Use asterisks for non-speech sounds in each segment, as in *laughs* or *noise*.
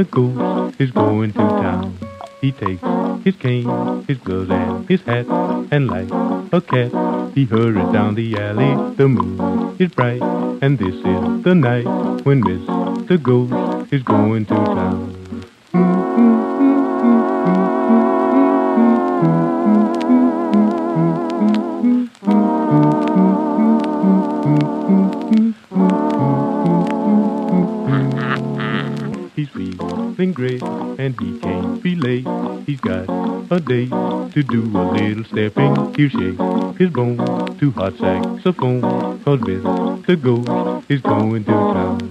Mr. Ghost is going to town. He takes his cane, his gloves, and his hat, and like a cat, he hurries down the alley. The moon is bright, and this is the night when Mr. Ghost is going to town. He can't be late. He's got a date to do a little stepping. He'll shake his bone to hot saxophone. Cause Mr. Ghost is going to town.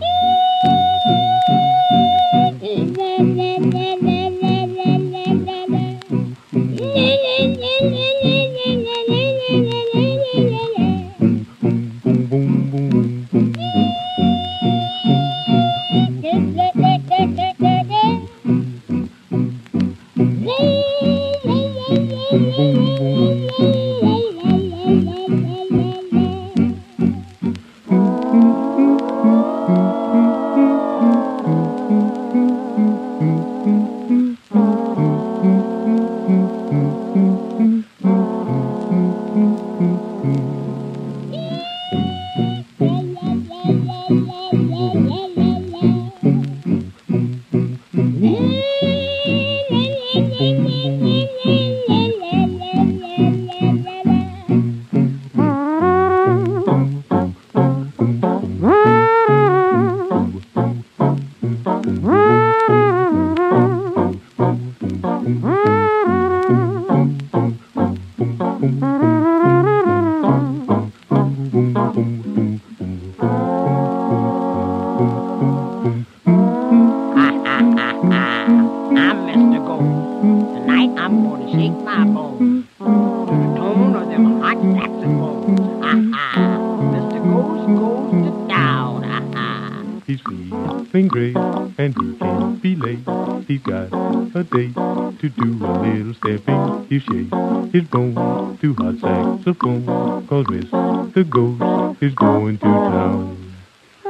To hot saxophone. Cause Mr. Ghost is going to town.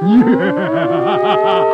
see *laughs* *laughs*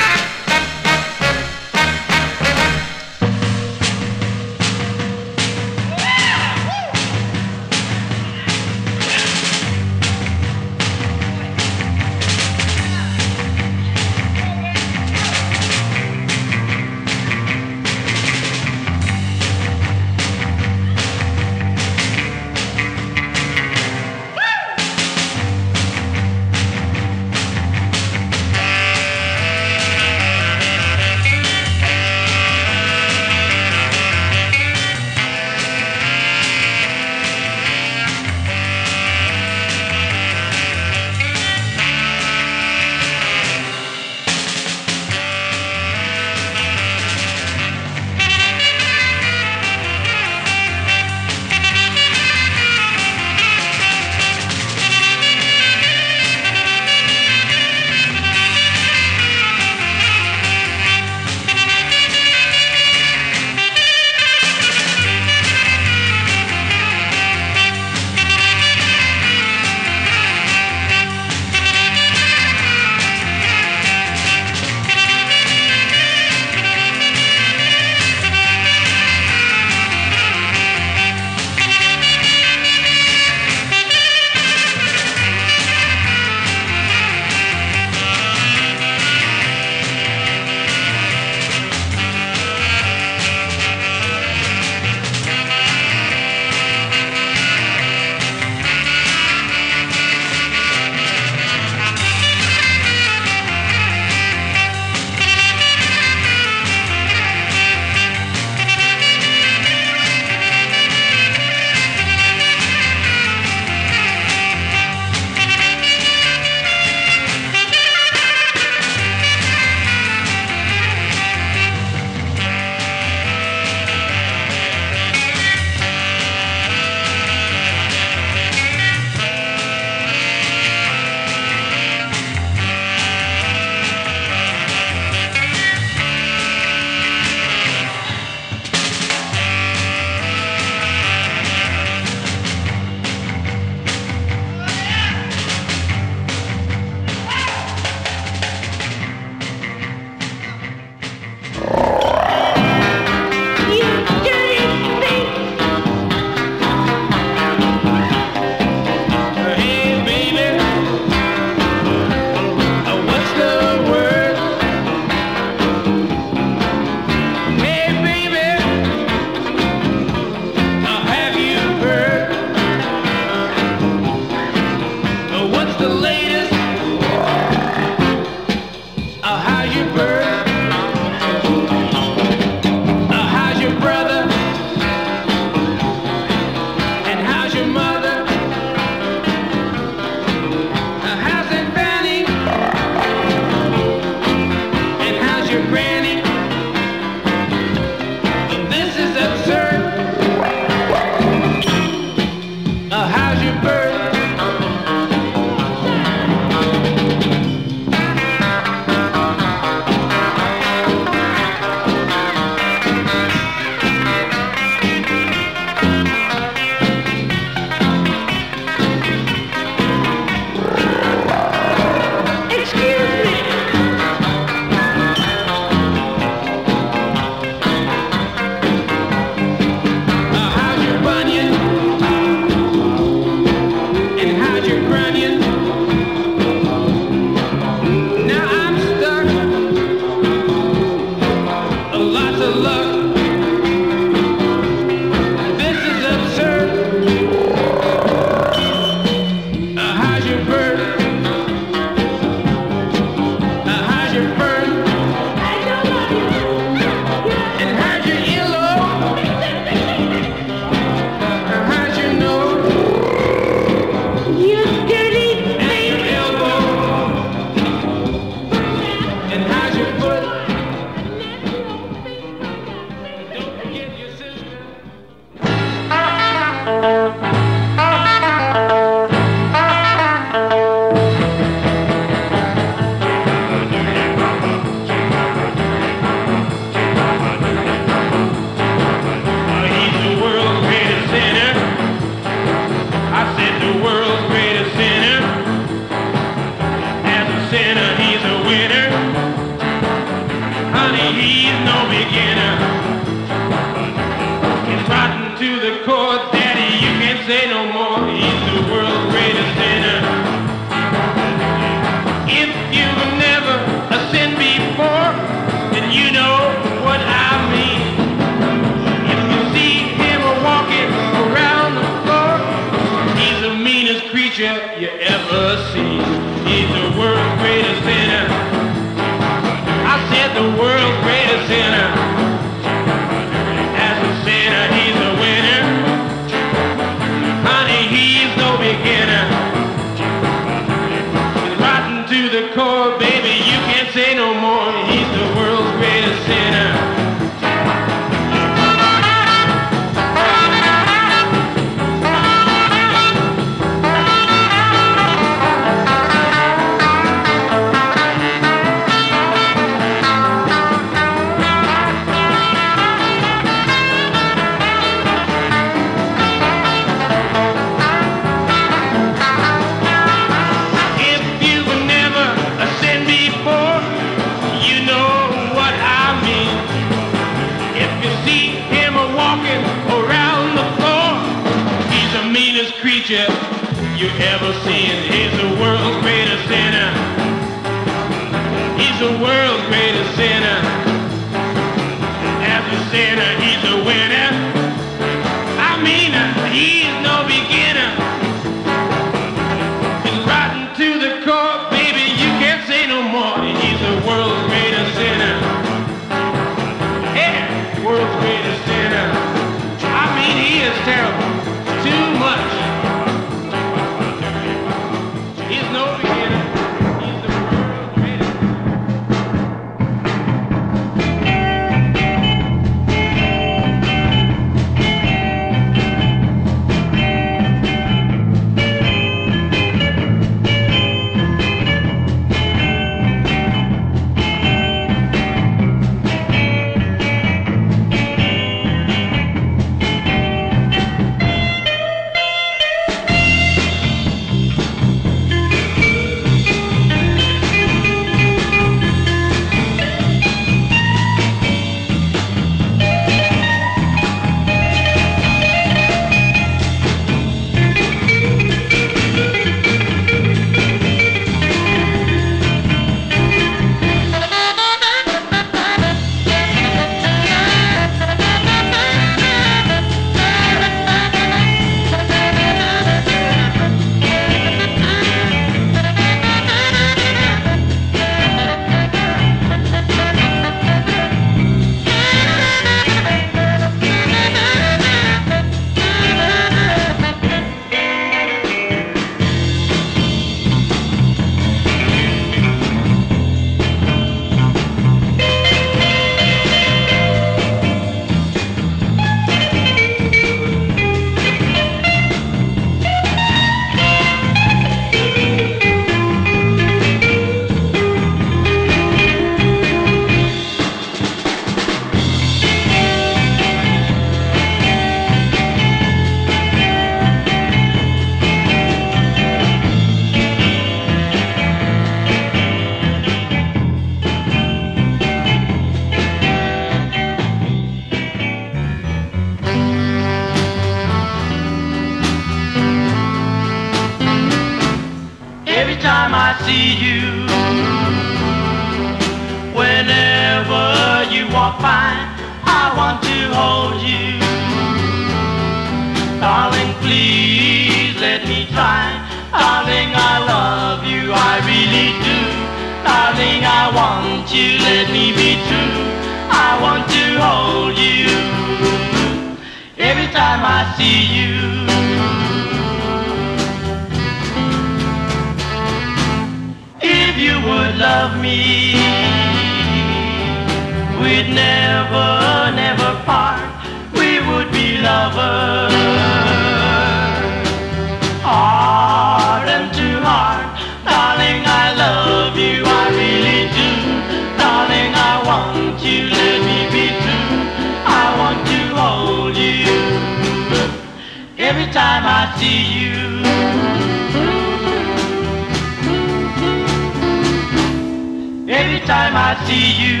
time I see you.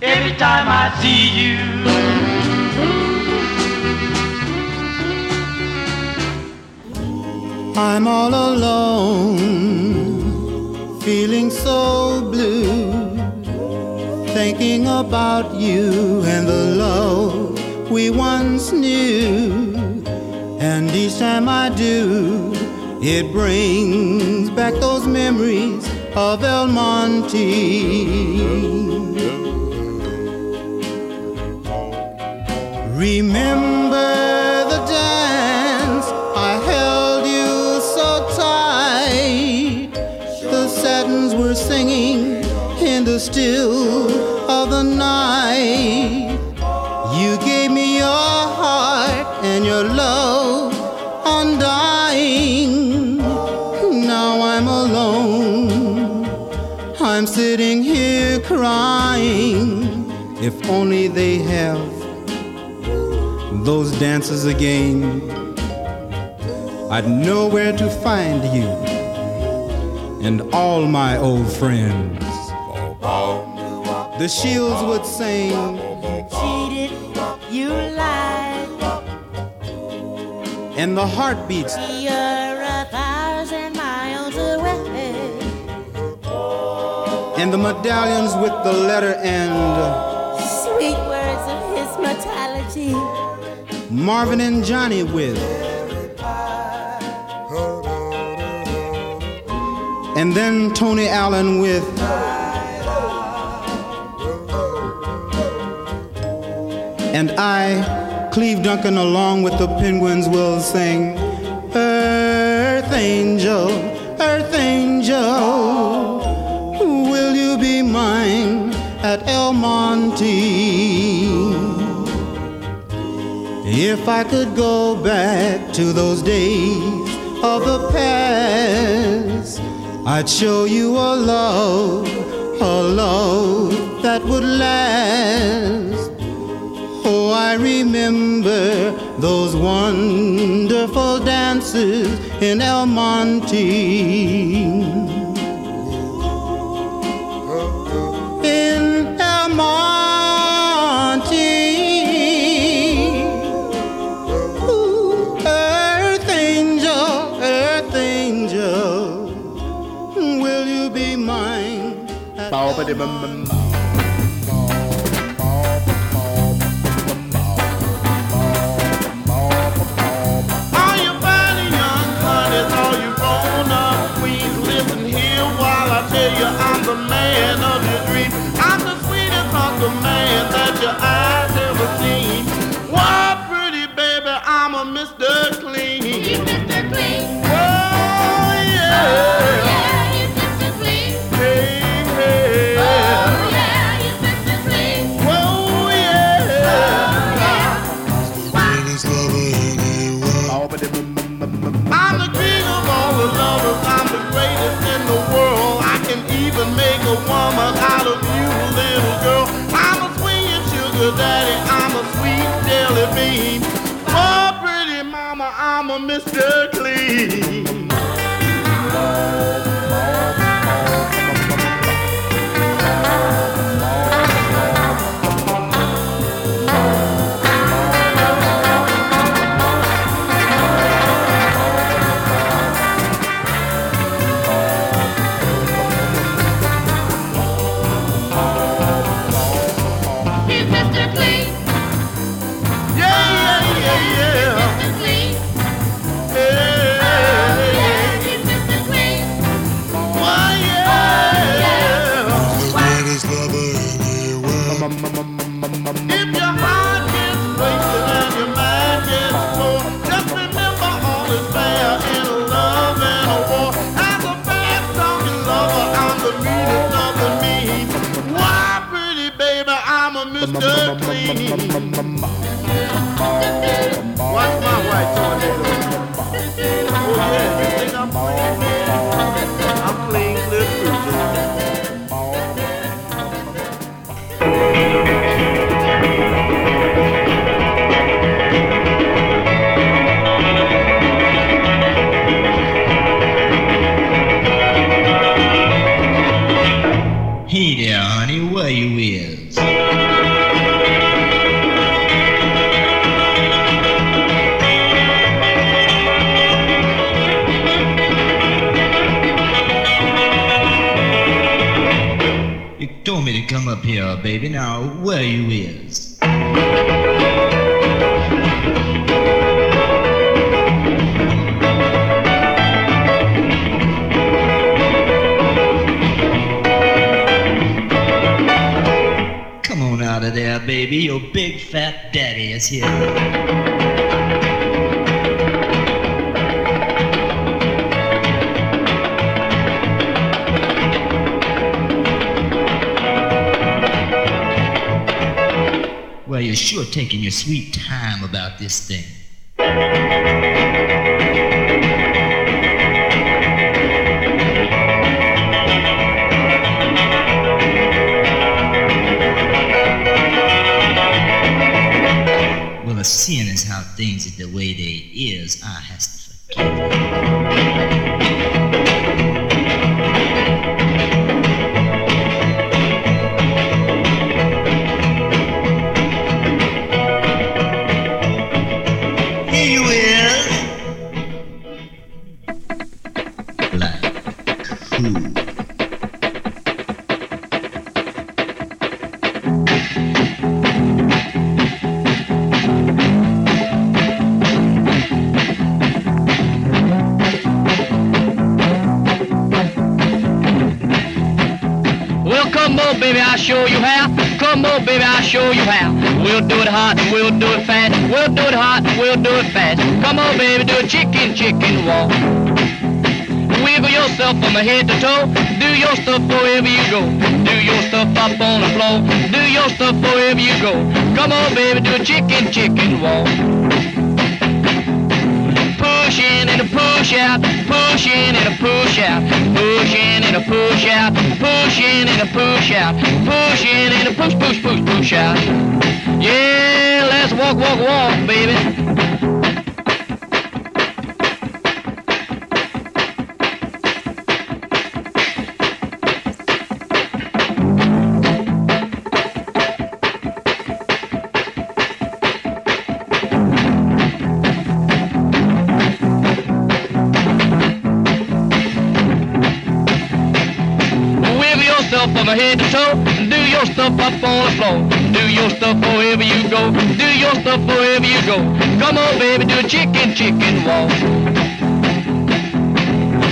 Every time I see you. I'm all alone, feeling so blue, thinking about you and the love we once knew. And each time I do, it brings back those memories of El Monte. Remember the dance I held you so tight. The satins were singing in the still only they have those dances again, I'd know where to find you and all my old friends. The shields would sing, You cheated, you lied. and the heartbeats You're a thousand miles away. and the medallions with the letter and Marvin and Johnny with. And then Tony Allen with. And I, Cleve Duncan, along with the Penguins, will sing Earth Angel, Earth Angel, will you be mine at El Monte? If I could go back to those days of the past, I'd show you a love, a love that would last. Oh, I remember those wonderful dances in El Monte. All Mr. Clean. good clean. Watch my white tornado. Oh yeah. Me to come up here, baby. Now, where you is? Come on out of there, baby. Your big fat daddy is here. Sure taking your sweet time about this thing. Well, seeing as how things is the way they is, I has to forgive you. Show you how. Come on, baby, I'll show you how. We'll do it hot we'll do it fast. We'll do it hot we'll do it fast. Come on, baby, do a chicken, chicken walk. Wiggle yourself from head to toe. Do your stuff wherever you go. Do your stuff up on the floor. Do your stuff wherever you go. Come on, baby, do a chicken, chicken walk. Push in and a push out, push in and a push out, push in and a push out, push in and a push out, push in and a push, push, push, push out. Yeah, let's walk, walk, walk, baby. From head to toe. Do your stuff up on the floor. Do your stuff wherever you go. Do your stuff wherever you go. Come on, baby, do a chicken, chicken walk.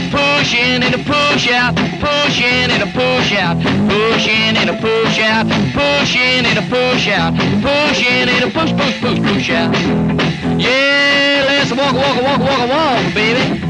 Push in and a push out. Push in and a push out. Push in and a push out. Push in and a push out. Push in and a push, push, push, push out. Yeah, let's walk, walk, walk, walk, walk, baby.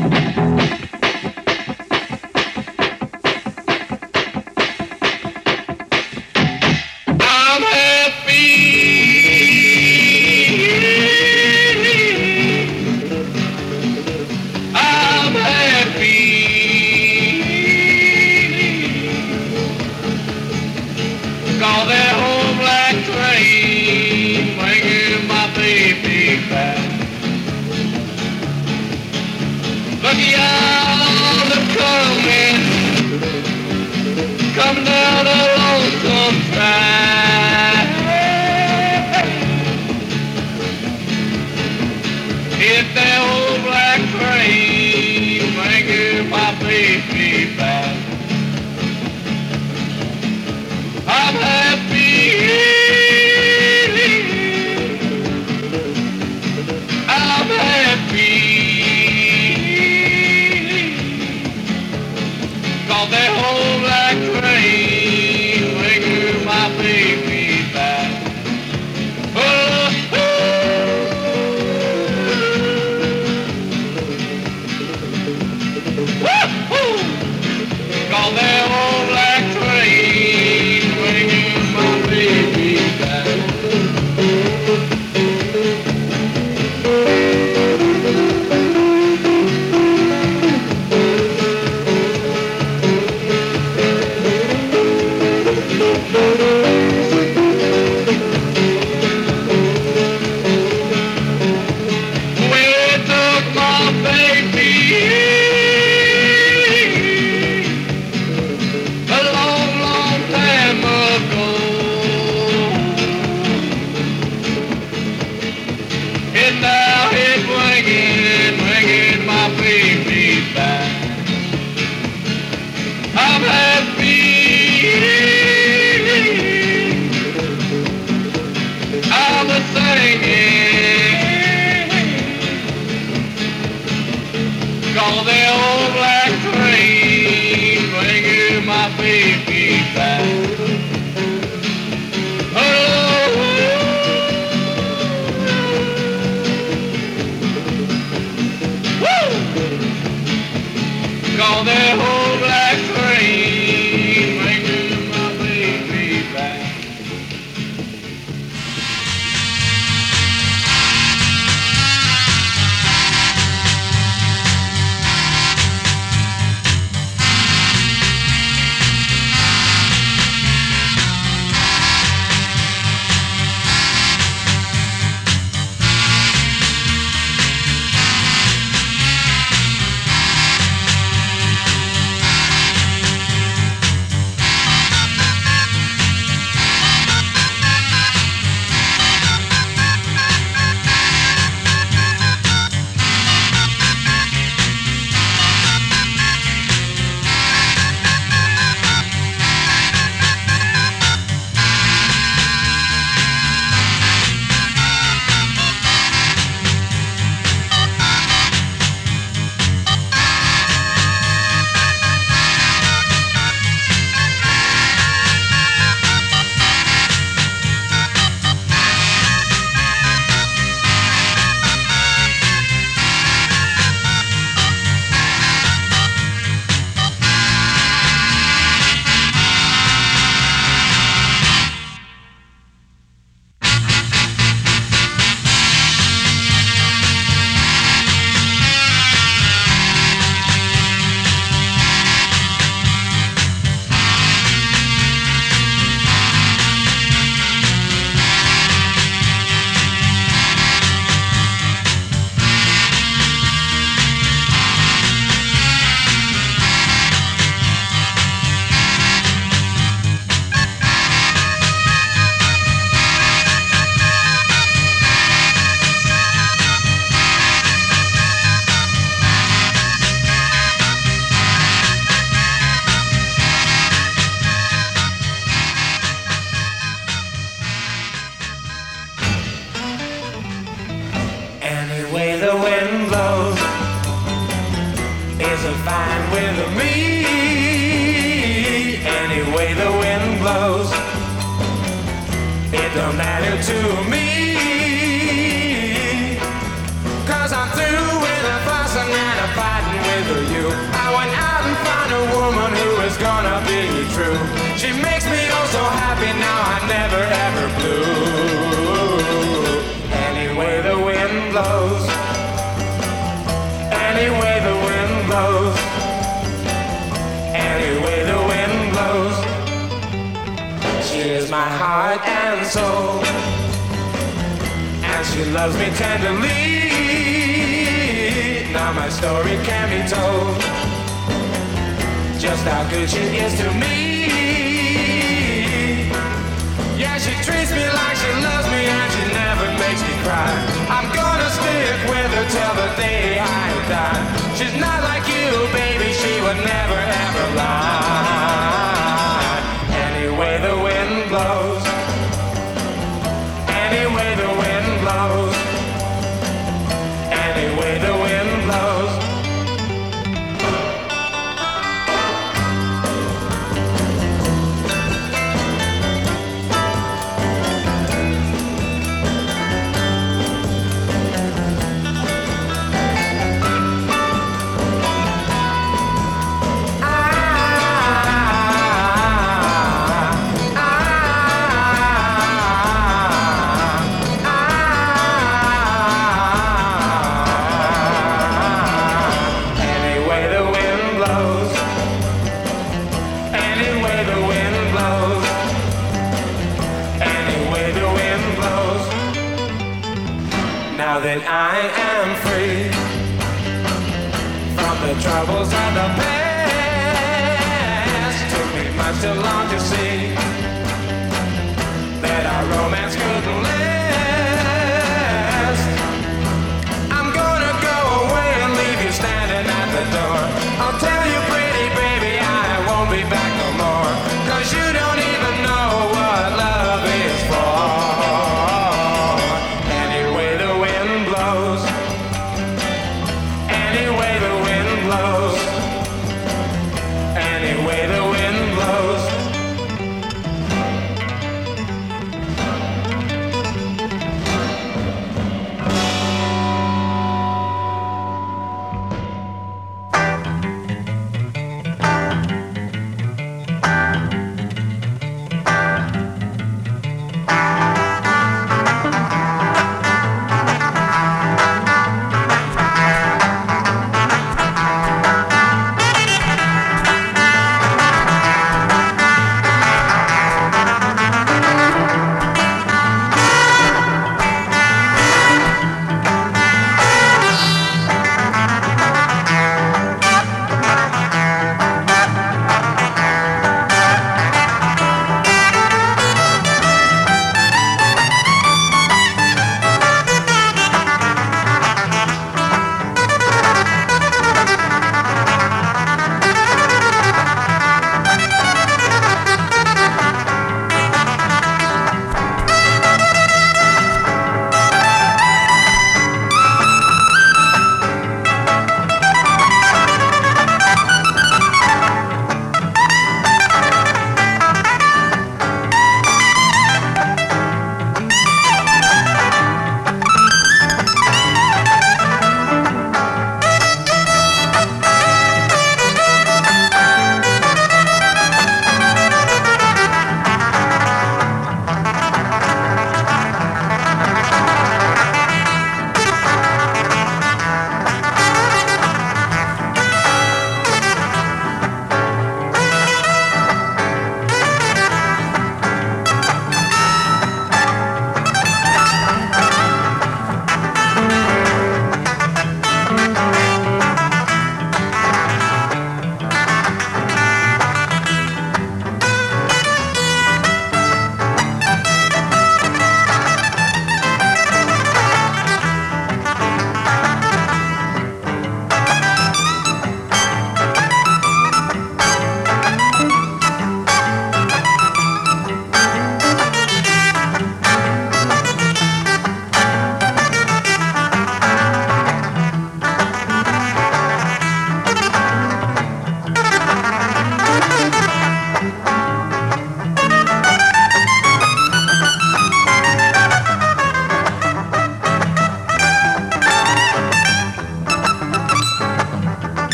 She's not like you, baby. She would never ever lie.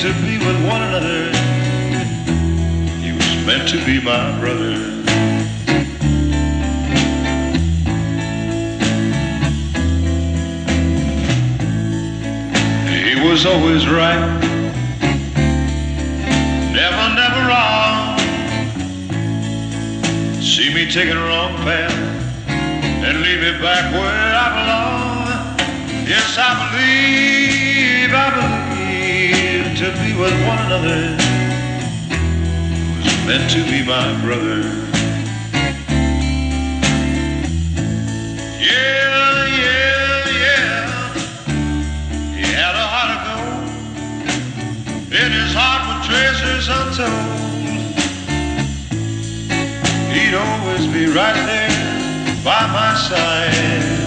To be with one another. He was meant to be my brother. He was always right, never, never wrong. See me taking a wrong path and leave me back where I belong. Yes, I believe, I believe to be with one another was meant to be my brother. Yeah, yeah, yeah. He had a heart of gold. In his heart were treasures untold. He'd always be right there by my side.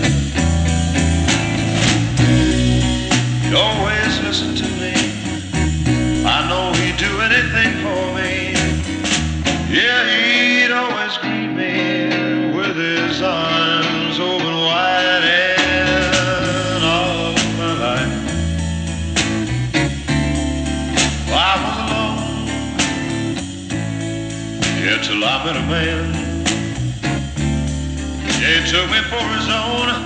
Anything for me. Yeah, he'd always greet me with his arms open wide and all my life. I was alone, yeah, till I met a man. Yeah, he took me for his own.